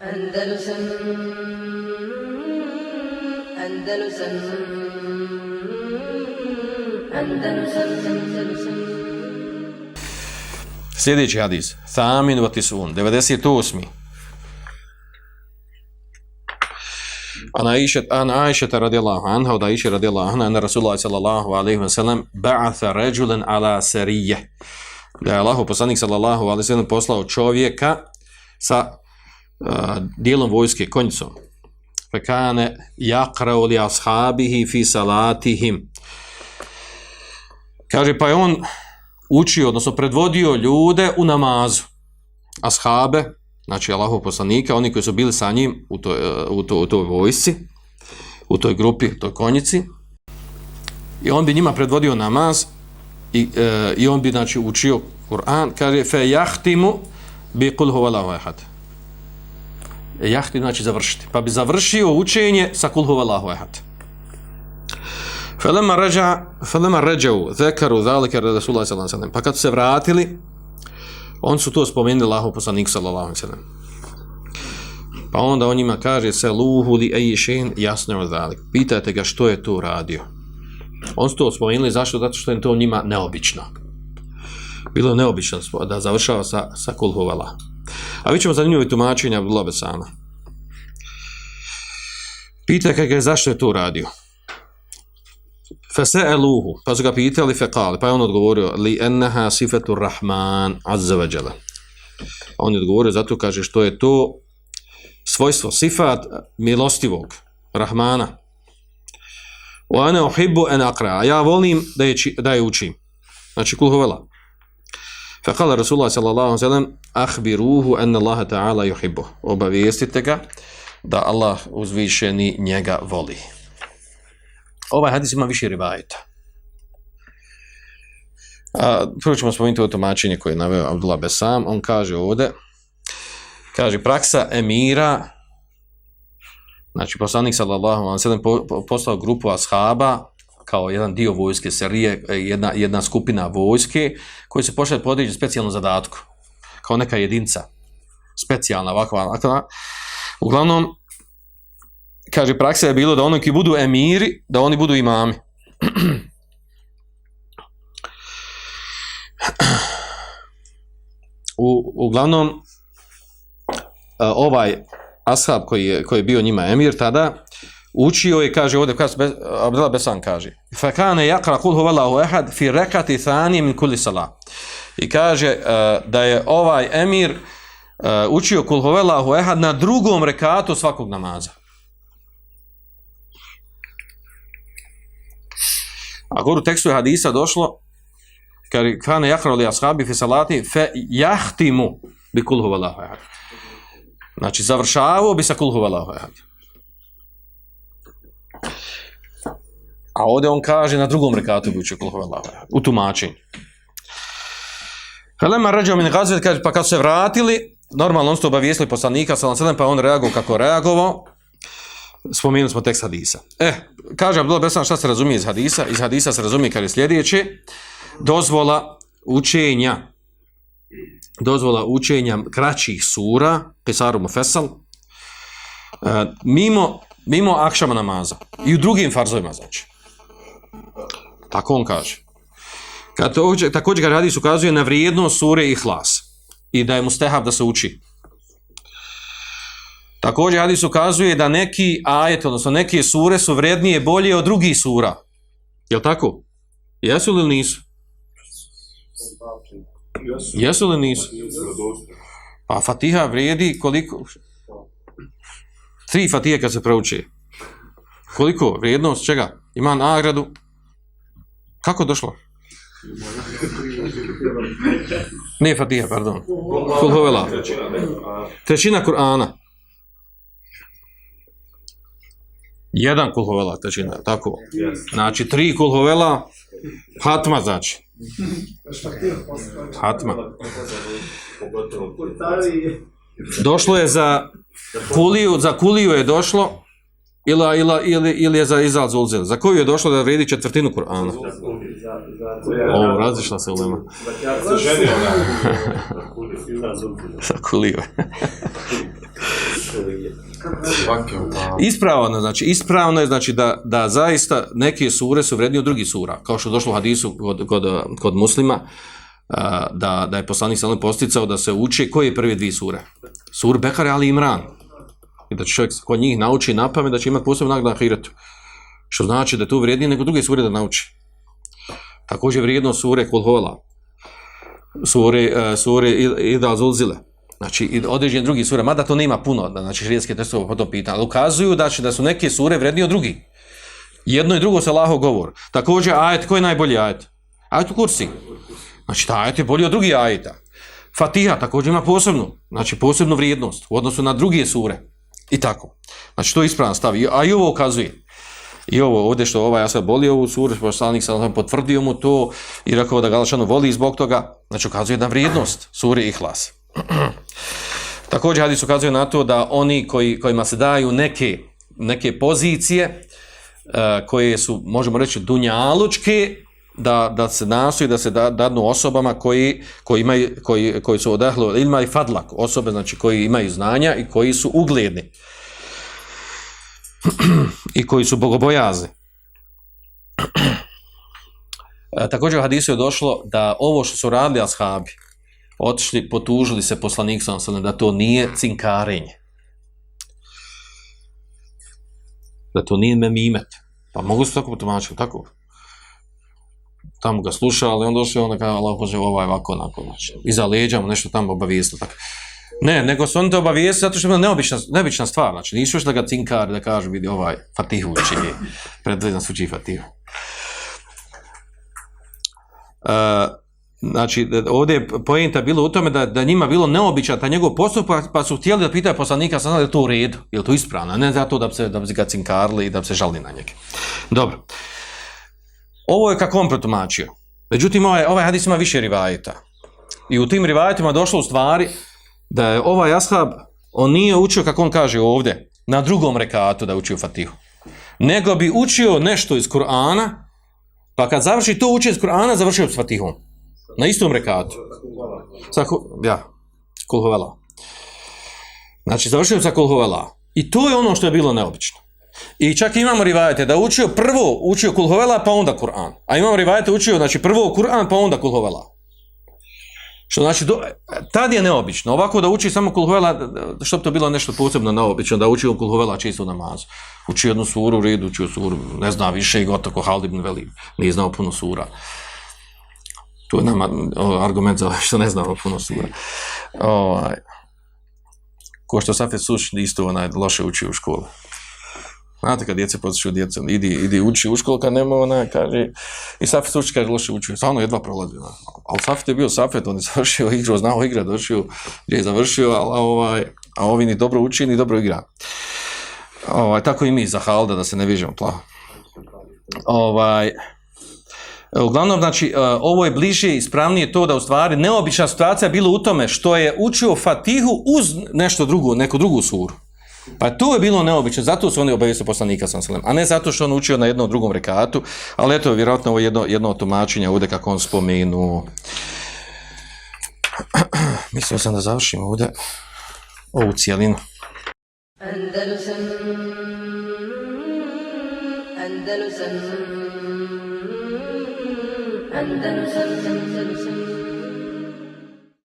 Andalusam Andalusam Andalusam Andalusam Sljedeći hadis. Thamin vatisun. 98. An Aisha an Aisha radijallahu anha od Aisha radijallahu anha anna Rasulullah sallallahu alaihi wa sallam, ba'atha rajulan ala sariyah. Da je Allahu poslanik sallallahu alaihi wa sallam poslao čovjeka sa dijelom vojske konjicom. Fekane kana li ashabihi fi salatihim. Kaže pa je on učio, odnosno predvodio ljude u namazu. Ashabe, znači Allahov poslanika, oni koji su bili sa njim u toj, e, u toj, u toj vojsci, u toj grupi, u toj konjici. I on bi njima predvodio namaz i, e, i on bi znači, učio Kur'an, kaže, fe jahtimu bi kul huvala vajhat jahti znači završiti. Pa bi završio učenje sa kulhova huvalahu ehad. Felema ređa, felema ređau, zekaru, zalike, Rasulullah sallallahu alaihi Pa kad su se vratili, on su to spomenuli Allahu poslanik sallallahu alaihi sallam. Pa onda on njima kaže, se luhu li ejišen, jasno je zalik. Pitajte ga što je to radio. On su to spomenuli, zašto? Zato što je to njima neobično. Bilo neobično da završava sa, sa kulhuvala. A vi ćemo zanimljivo tumačenja Abdullah Besama. kako ga zašto je to radio. Fase'eluhu, pa su ga pitali fekali, pa je on odgovorio li enneha sifetu rahman azza wa jala. On je odgovorio zato kaže što je to svojstvo sifat milostivog rahmana. Wa ana uhibbu an aqra. Ja volim da je da je učim. Znači kulhovela. Fakala Rasulullah sallallahu sallam, ahbiruhu sellem akhbiruhu ta'ala yuhibbu. Obavijestite ga da Allah uzvišeni njega voli ovaj hadis ima više rivajeta. A, prvo ćemo spomenuti o tumačenje koje je naveo Abdullah Besam. On kaže ovde, kaže praksa emira, znači poslanik sallallahu alaihi sallam po, po, poslao grupu ashaba kao jedan dio vojske serije, e, jedna, jedna skupina vojske koji se pošle podređu specijalnu zadatku, kao neka jedinca, specijalna ovakva, ovakva. Uglavnom, kaže, praksa je bilo da oni koji budu emiri, da oni budu imami. U, uglavnom, e, ovaj ashab koji je, koji je bio njima emir tada, učio je, kaže ovdje, kaže, Abdela Besan kaže, fakane jakra kul huvallahu ehad fi rekati thani min kulli salah. I kaže eh, da je ovaj emir eh, učio kul huvallahu ehad na drugom rekatu svakog namaza. A gore u tekstu je hadisa došlo, kad kane jahra li ashabi fi salati, fe jahtimu bi kulhu valahu ehad. Znači, završavao bi sa kulhu valahu ehad. A ovdje on kaže na drugom rekatu bi učio kulhu valahu. U tumačenju. Helema ređao min gazvet, kaže, pa kad se vratili, normalno on su obavijestili poslanika, pa on reagovao kako reagovao, spomenuli smo tekst hadisa. E, kaže Abdullah Besan šta se razumije iz hadisa? Iz hadisa se razumije kad je sljedeće, dozvola učenja, dozvola učenja kraćih sura, Pesaru Mufesal, e, mimo, mimo akšama namaza i u drugim farzovima, znači. Tako on kaže. Kad također ga hadis ukazuje na vrijednost sure i hlas i da je mu da se uči. Također hadis ukazuje da neki ajet, odnosno neke sure su vrednije bolje od drugih sura. Je li tako? Jesu li nisu? Jesu li nisu? Pa Fatiha vrijedi koliko? Tri Fatihe kad se prouči. Koliko? Vrijednost čega? Ima nagradu? Kako došlo? Ne Fatiha, pardon. Kulhovela. Trećina Kur'ana. Jedan kulhovela trećina, tako. Znači, tri kulhovela, hatma znači. Hatma. Došlo je za kuliju, za kuliju je došlo, ili, ili, ili, ili je za izal zulzel. Za koju je došlo da vredi četvrtinu Kur'ana? O, različila se ulema. Za kuliju. Ispravno, znači ispravno je znači da, da zaista neke sure su vrednije od drugih sura, kao što je došlo u hadisu kod, kod, kod muslima, da, da je poslanik sallam posticao da se uči koje je prve dvije sure. Sur Bekare Ali Imran. I da će čovjek kod njih nauči na pamet da će imati posebno nagrad na hiretu. Što znači da je to vrijednije nego druge sure da nauči. Također vrijedno sure Kulhola, sure, uh, sure Ida Zulzile, znači i određeni drugi sure, mada to nema puno, znači šrijetske tekstove po tom pitanju, ali ukazuju da, će, da su neke sure vrednije od drugih. Jedno i drugo se laho govor. Također ajet, koji je najbolji ajet? Ajet u kursi. Znači ta ajet je bolji od drugih ajeta. Fatiha također ima posebnu, znači posebnu vrijednost u odnosu na druge sure. I tako. Znači to je ispravan stav. A i ovo ukazuje. I ovo ovdje što ovaj Asad boli ovu suru, poslanik sam potvrdio mu to i rekao da Galašanu voli zbog toga, znači ukazuje na vrijednost suri Ihlas. Također hadis ukazuje na to da oni koji, kojima se daju neke, neke pozicije uh, koje su, možemo reći, dunjalučke, da, da se nasu i da se da, dadnu osobama koji, koji, imaju, koji, koji su odahlo ilma i fadlak, osobe znači koji imaju znanja i koji su ugledni i koji su bogobojazni. E, također u hadisu je došlo da ovo što su radili ashabi, otišli, potužili se poslanik sam sam da to nije cinkarenje. Da to nije memimet. Pa mogu se tako potumačiti, tako? Tamo ga sluša, ali on došao, onda kao Allah Bože, ovaj ovako, onako, znači. Iza leđa mu nešto tamo obavijestilo, tako. Ne, nego su oni te obavijestili zato što je neobična, neobična stvar. Znači, nisu još da ga cinkar da kaže, vidi ovaj Fatihu uči, predvedno suči uči Fatihu. Uh, znači, ovdje je pojenta bilo u tome da, da njima bilo neobičan ta njegov postupak, pa su htjeli da pitaju poslanika, sam da je to u redu, je to ispravno, ne zato da bi se, da bi ga cinkarli i da bi se žali na njega. Dobro. Ovo je kako on protumačio. Međutim, ovaj, ovaj hadis ima više rivajeta. I u tim rivajetima došlo u stvari, da je ovaj ashab, on nije učio, kako on kaže ovdje, na drugom rekatu da učio Fatihu. Nego bi učio nešto iz Kur'ana, pa kad završi to učio iz Kur'ana, završio s Fatihom. Na istom rekatu. Sa, ja, kulhovela. Znači, završio sa kulhovela. I to je ono što je bilo neobično. I čak imamo rivajete da učio prvo, učio kulhovela, pa onda Kur'an. A imamo rivajete učio, znači prvo Kur'an, pa onda kulhovela. Što znači, do, tad je neobično. Ovako da uči samo kulhovela, što bi to bilo nešto posebno neobično, da uči kulhovela čisto namazu. Uči jednu suru red, redu, uči suru, ne zna više i gotovo ko Halid ibn Veli, nije znao puno sura. To je nama argument za ovaj što ne znamo puno sura. Ovaj, ko što Safet Suš isto onaj loše uči u školu. Znate kad djece potiču djecu, idi, idi uči u školu, kad nema ona, kaže, i Safet uči, kaže, loše uči, stvarno jedva prolazi. Ono. Na. Ali Safet je bio Safet, on je završio igru, znao igra, došio gdje je završio, ali ovaj, a ovi ni dobro uči, ni dobro igra. Ovaj, tako i mi za Halda, da se ne vižemo plavo. Ovaj, e, Uglavnom, znači, e, ovo je bliže i ispravnije to da u stvari neobična situacija je bila u tome što je učio Fatihu uz nešto drugo, neku drugu suru. Pa to je bilo neobično, zato su oni obavijesti poslanika sam sallam, a ne zato što on učio na jednom drugom rekatu, ali eto, vjerojatno ovo je jedno, jedno tumačenje ovdje kako on spomenu. Mislio sam da završimo ovdje ovu cijelinu. Andalusam, Andalusam, Andalusam, Andalusam, Andalusam.